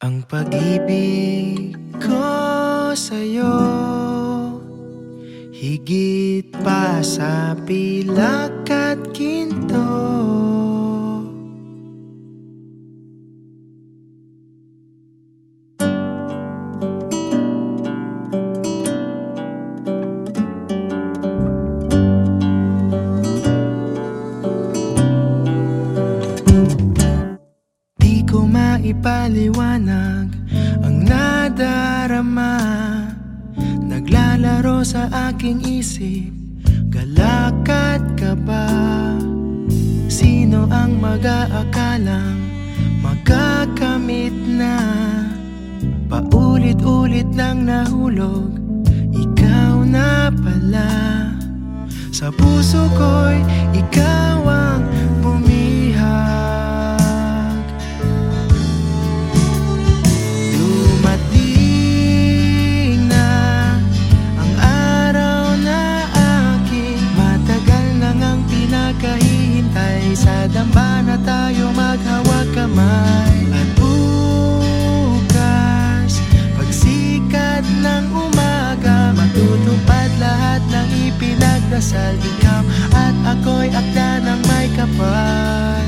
Ang pag-ibig ko sa'yo Higit pa sa pilak at ginto ko maipaliwanag ang nadarama Naglalaro sa aking isip, galakat ka ba? Sino ang mag-aakalang magkakamit na? Paulit-ulit lang nahulog, ikaw na pala Sa puso ko'y ikaw ang ipinagdasal Ikaw at ako'y akda ng may kapal.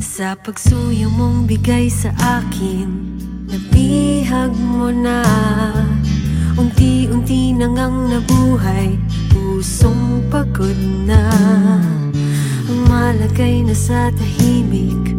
Sa pagsuyo mong bigay sa akin Nabihag mo na. Unti-unti nang ang nabuhay Pusong pagod na. Ang malagay na sa tahimik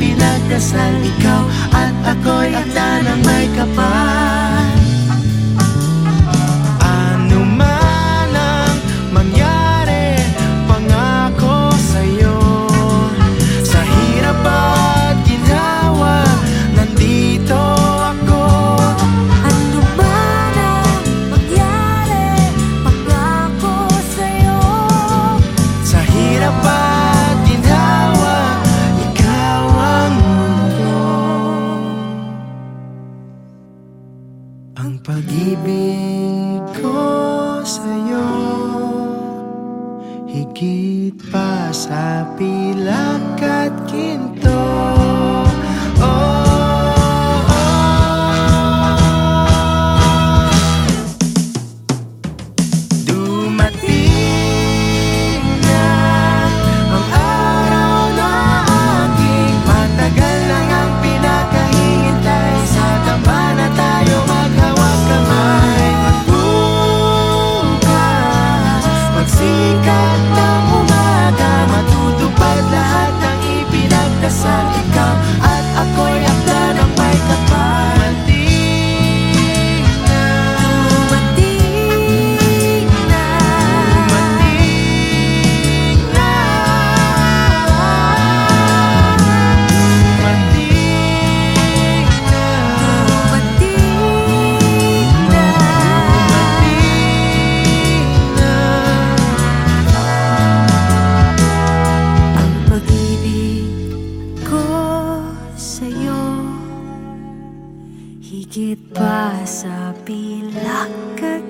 ng ipinagdasal Ikaw at ako'y akda ng may Higit pa sa pilak at ginto Higit pa sa pilak at